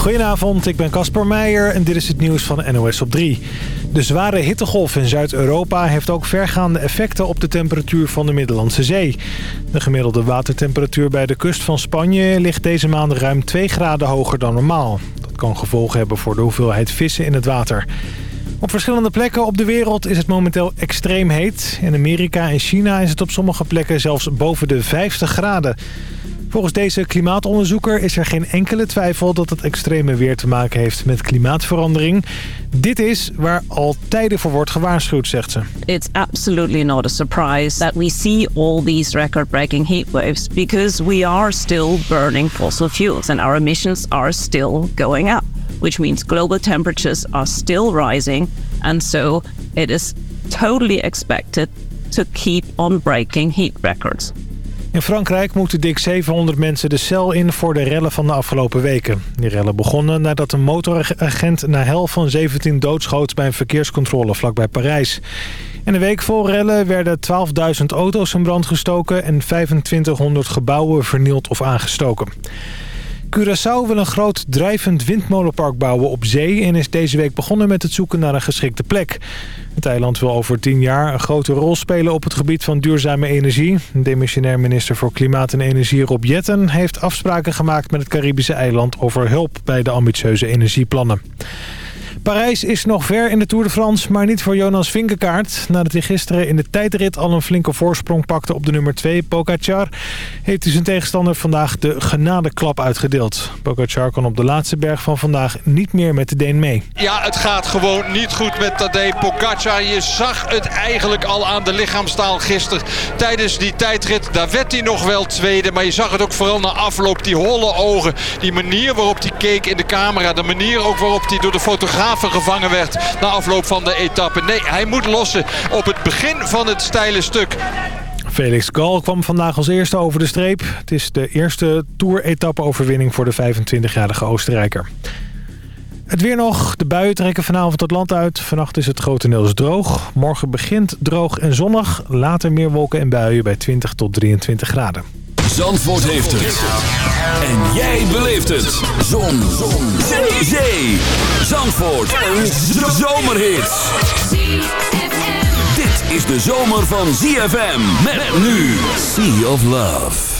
Goedenavond, ik ben Casper Meijer en dit is het nieuws van NOS op 3. De zware hittegolf in Zuid-Europa heeft ook vergaande effecten op de temperatuur van de Middellandse Zee. De gemiddelde watertemperatuur bij de kust van Spanje ligt deze maand ruim 2 graden hoger dan normaal. Dat kan gevolgen hebben voor de hoeveelheid vissen in het water. Op verschillende plekken op de wereld is het momenteel extreem heet. In Amerika en China is het op sommige plekken zelfs boven de 50 graden. Volgens deze klimaatonderzoeker is er geen enkele twijfel dat het extreme weer te maken heeft met klimaatverandering. Dit is waar al tijden voor wordt gewaarschuwd, zegt ze. It's absolutely not a surprise that we see all these record-breaking heat waves because we are still burning fossil fuels and our emissions are still going up, which means global temperatures are still rising and so it is totally expected to keep on breaking heat records. In Frankrijk moeten dik 700 mensen de cel in voor de rellen van de afgelopen weken. Die rellen begonnen nadat een motoragent na hel van 17 doodschoot bij een verkeerscontrole vlakbij Parijs. In de week vol rellen werden 12.000 auto's in brand gestoken en 2500 gebouwen vernield of aangestoken. Curaçao wil een groot drijvend windmolenpark bouwen op zee... en is deze week begonnen met het zoeken naar een geschikte plek. Het eiland wil over tien jaar een grote rol spelen op het gebied van duurzame energie. Demissionair minister voor Klimaat en Energie Rob Jetten... heeft afspraken gemaakt met het Caribische eiland over hulp bij de ambitieuze energieplannen. Parijs is nog ver in de Tour de France, maar niet voor Jonas Vinkegaard. Nadat hij gisteren in de tijdrit al een flinke voorsprong pakte op de nummer 2, Pogacar... heeft hij zijn tegenstander vandaag de genadeklap uitgedeeld. Pogacar kon op de laatste berg van vandaag niet meer met de Deen mee. Ja, het gaat gewoon niet goed met Tadej Pogacar. Je zag het eigenlijk al aan de lichaamstaal gisteren tijdens die tijdrit. Daar werd hij nog wel tweede, maar je zag het ook vooral na afloop. Die holle ogen, die manier waarop hij keek in de camera... de manier ook waarop hij door de fotograaf gevangen werd na afloop van de etappe. Nee, hij moet lossen op het begin van het steile stuk. Felix Gal kwam vandaag als eerste over de streep. Het is de eerste Tour-etappe-overwinning voor de 25-jarige Oostenrijker. Het weer nog. De buien trekken vanavond het land uit. Vannacht is het grotendeels droog. Morgen begint droog en zonnig. Later meer wolken en buien bij 20 tot 23 graden. Zandvoort heeft het. En jij beleeft het. Zon. Zon. Zee. Zee. Zandvoort. Een zomerhit. Dit is de zomer van ZFM. Met nu. Sea of Love.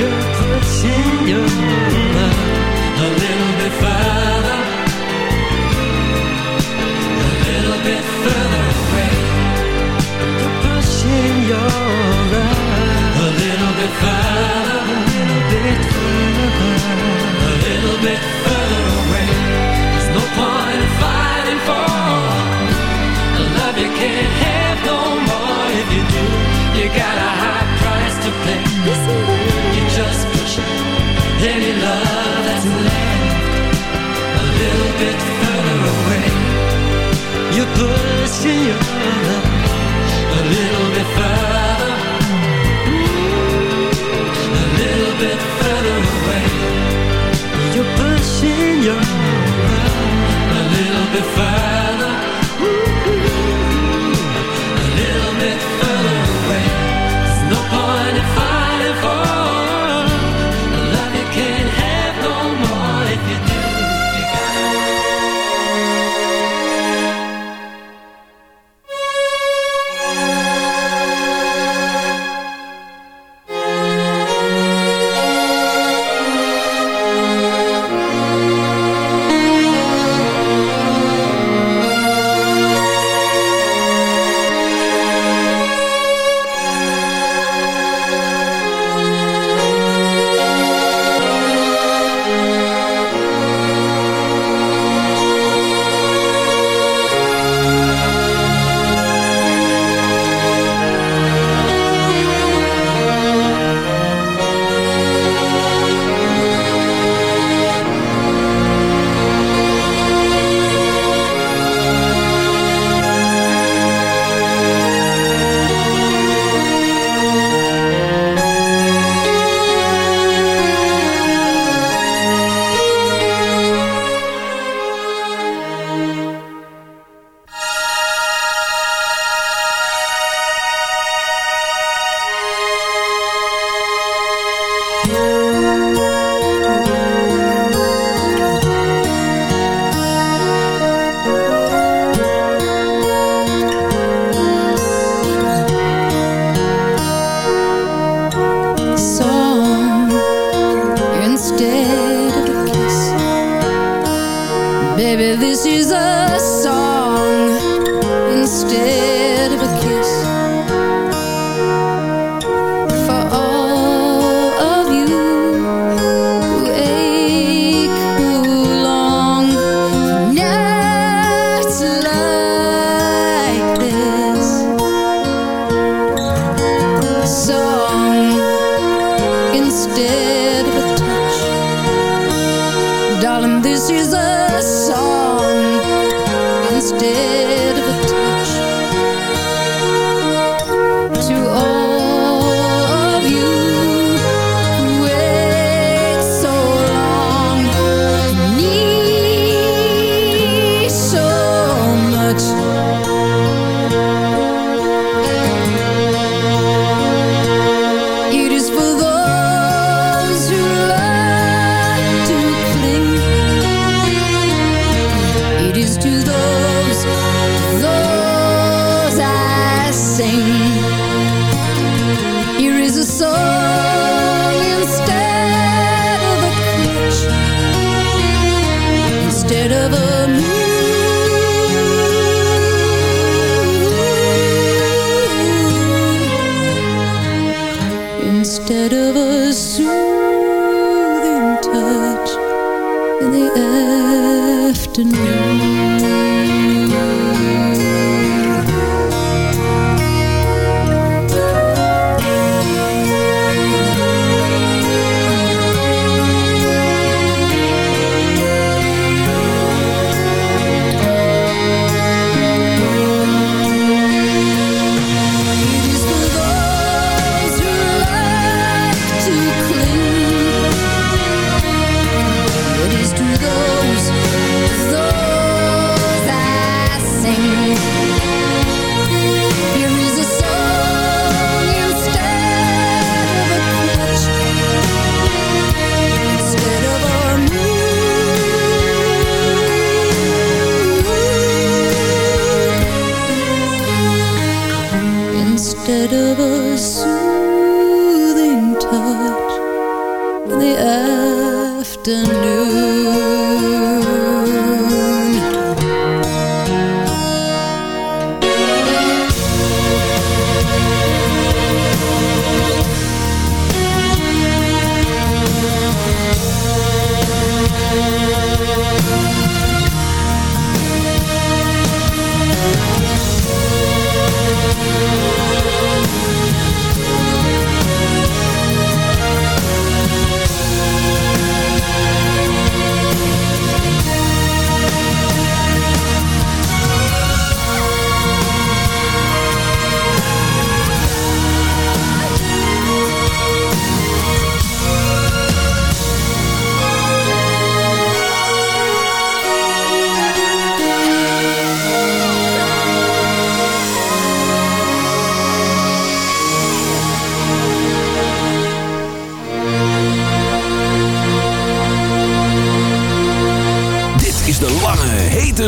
you're pushing your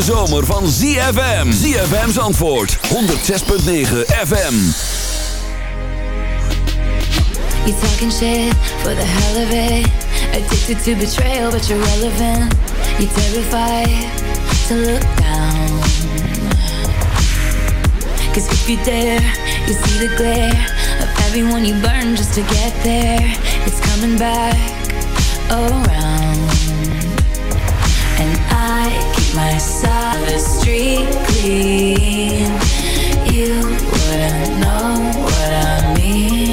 zomer van ZFM. ZFM's antwoord, 106.9 FM. You talking shit for the hell of it. Addicted to betrayal but you're relevant. You're terrified to look down. Cause if you dare, you see the glare Of everyone you burn just to get there. It's coming back around I keep my street clean. You wouldn't know what I mean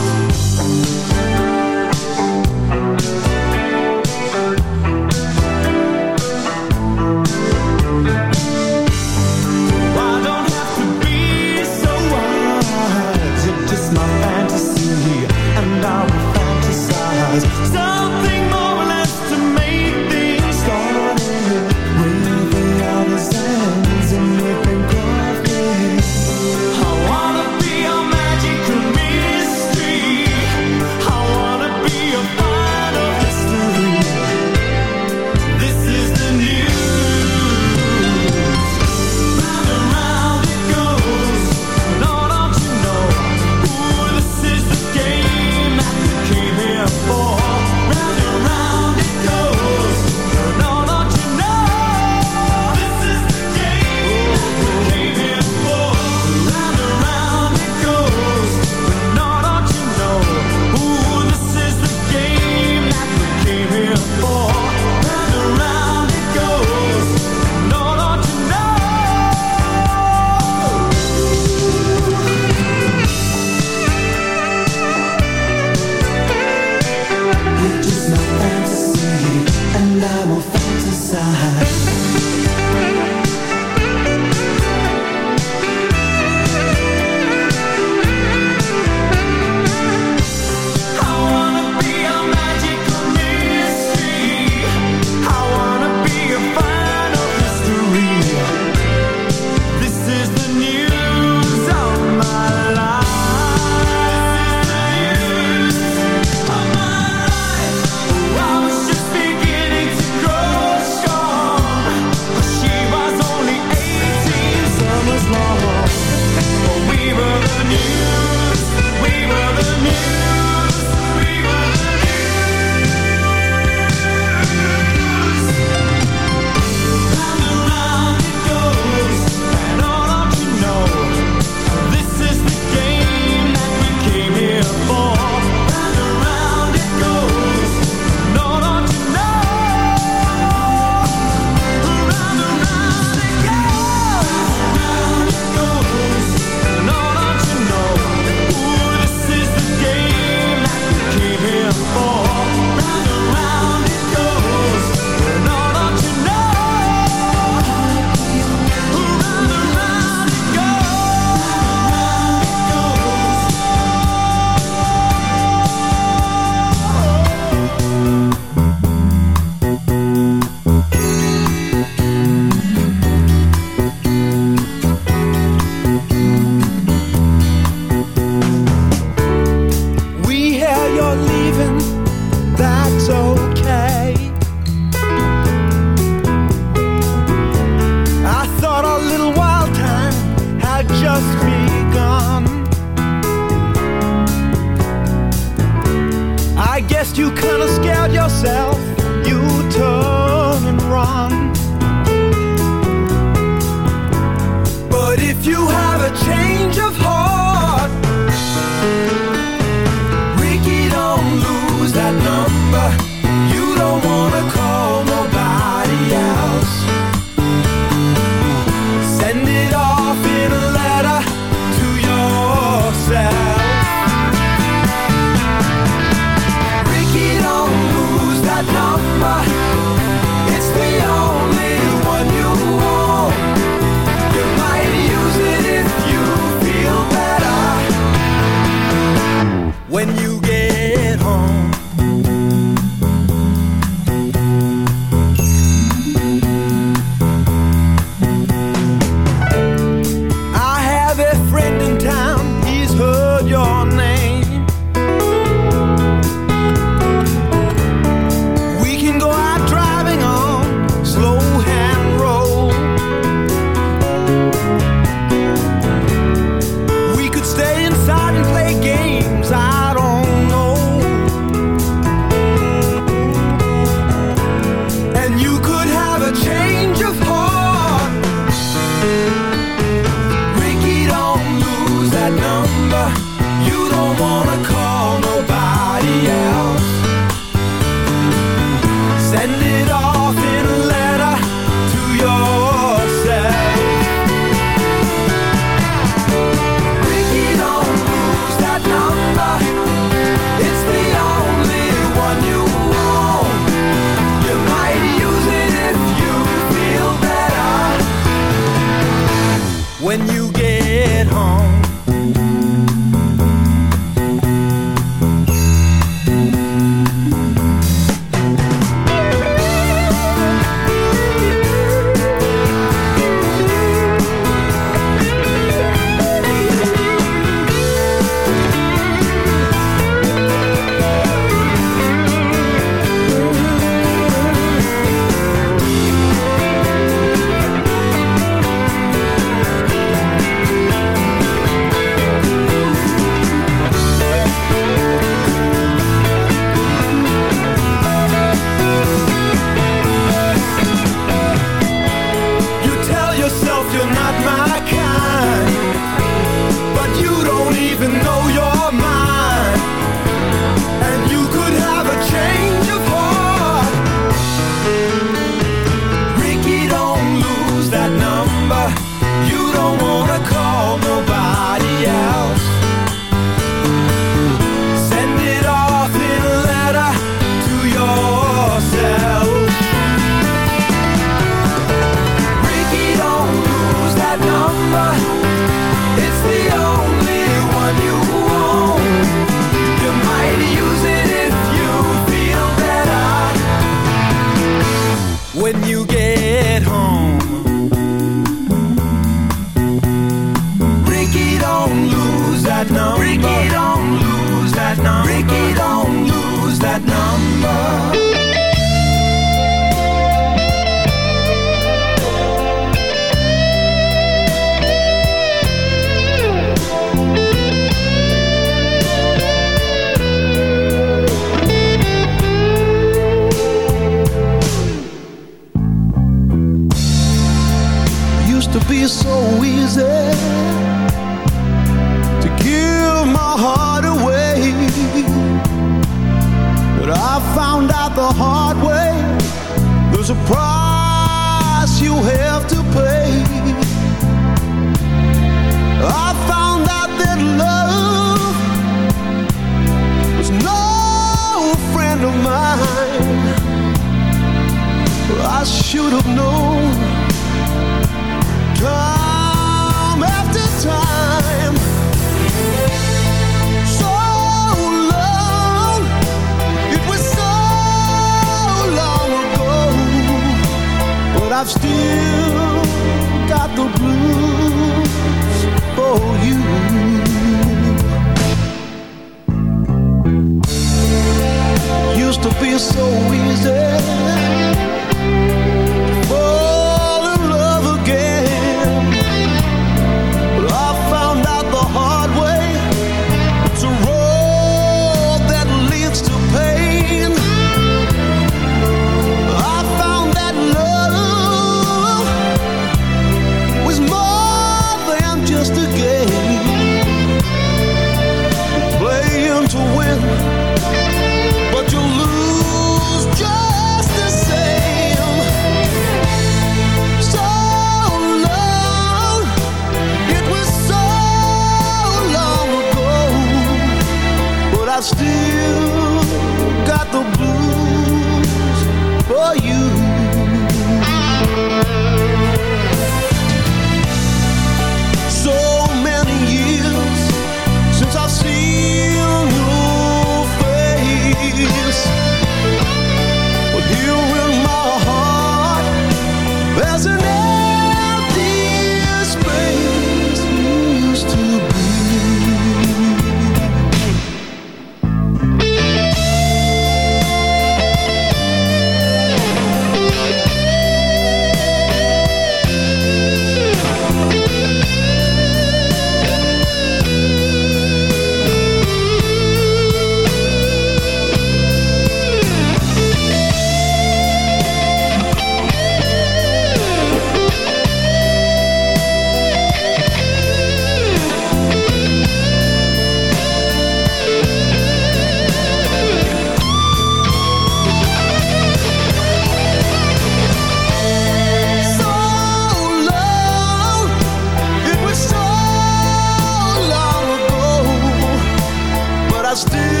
I still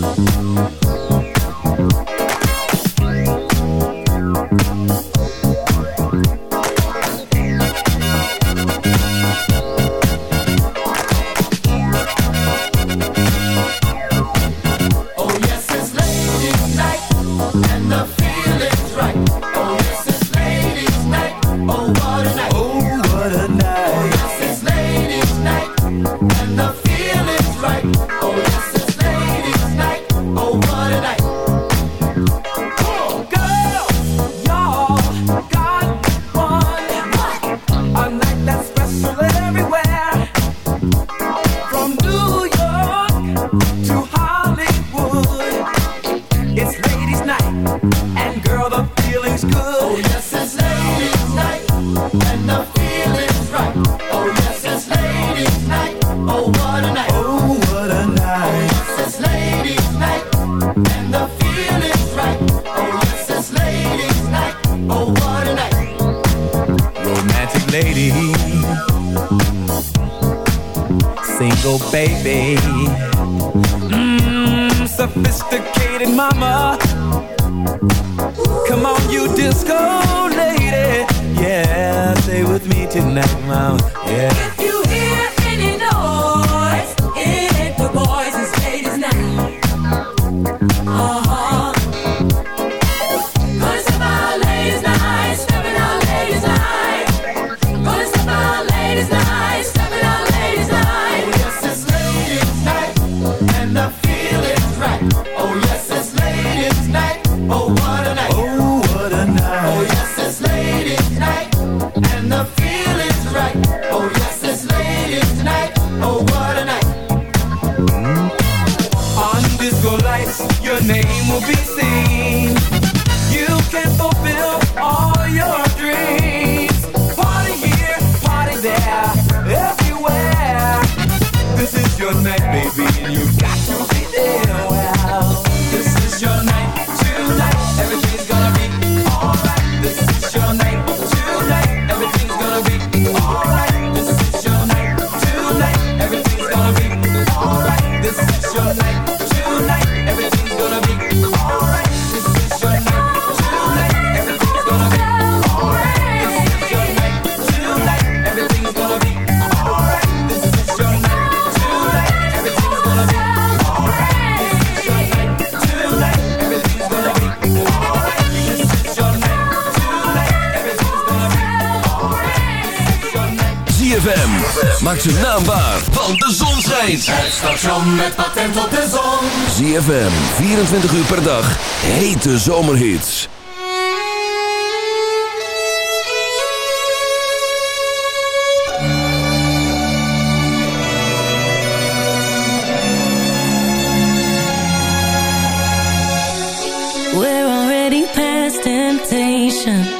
Müzik name will be seen. maak ze want de zon schijnt. Het station met patent op de zon. ZFM, 24 uur per dag, hete zomerhits. We're already past temptation.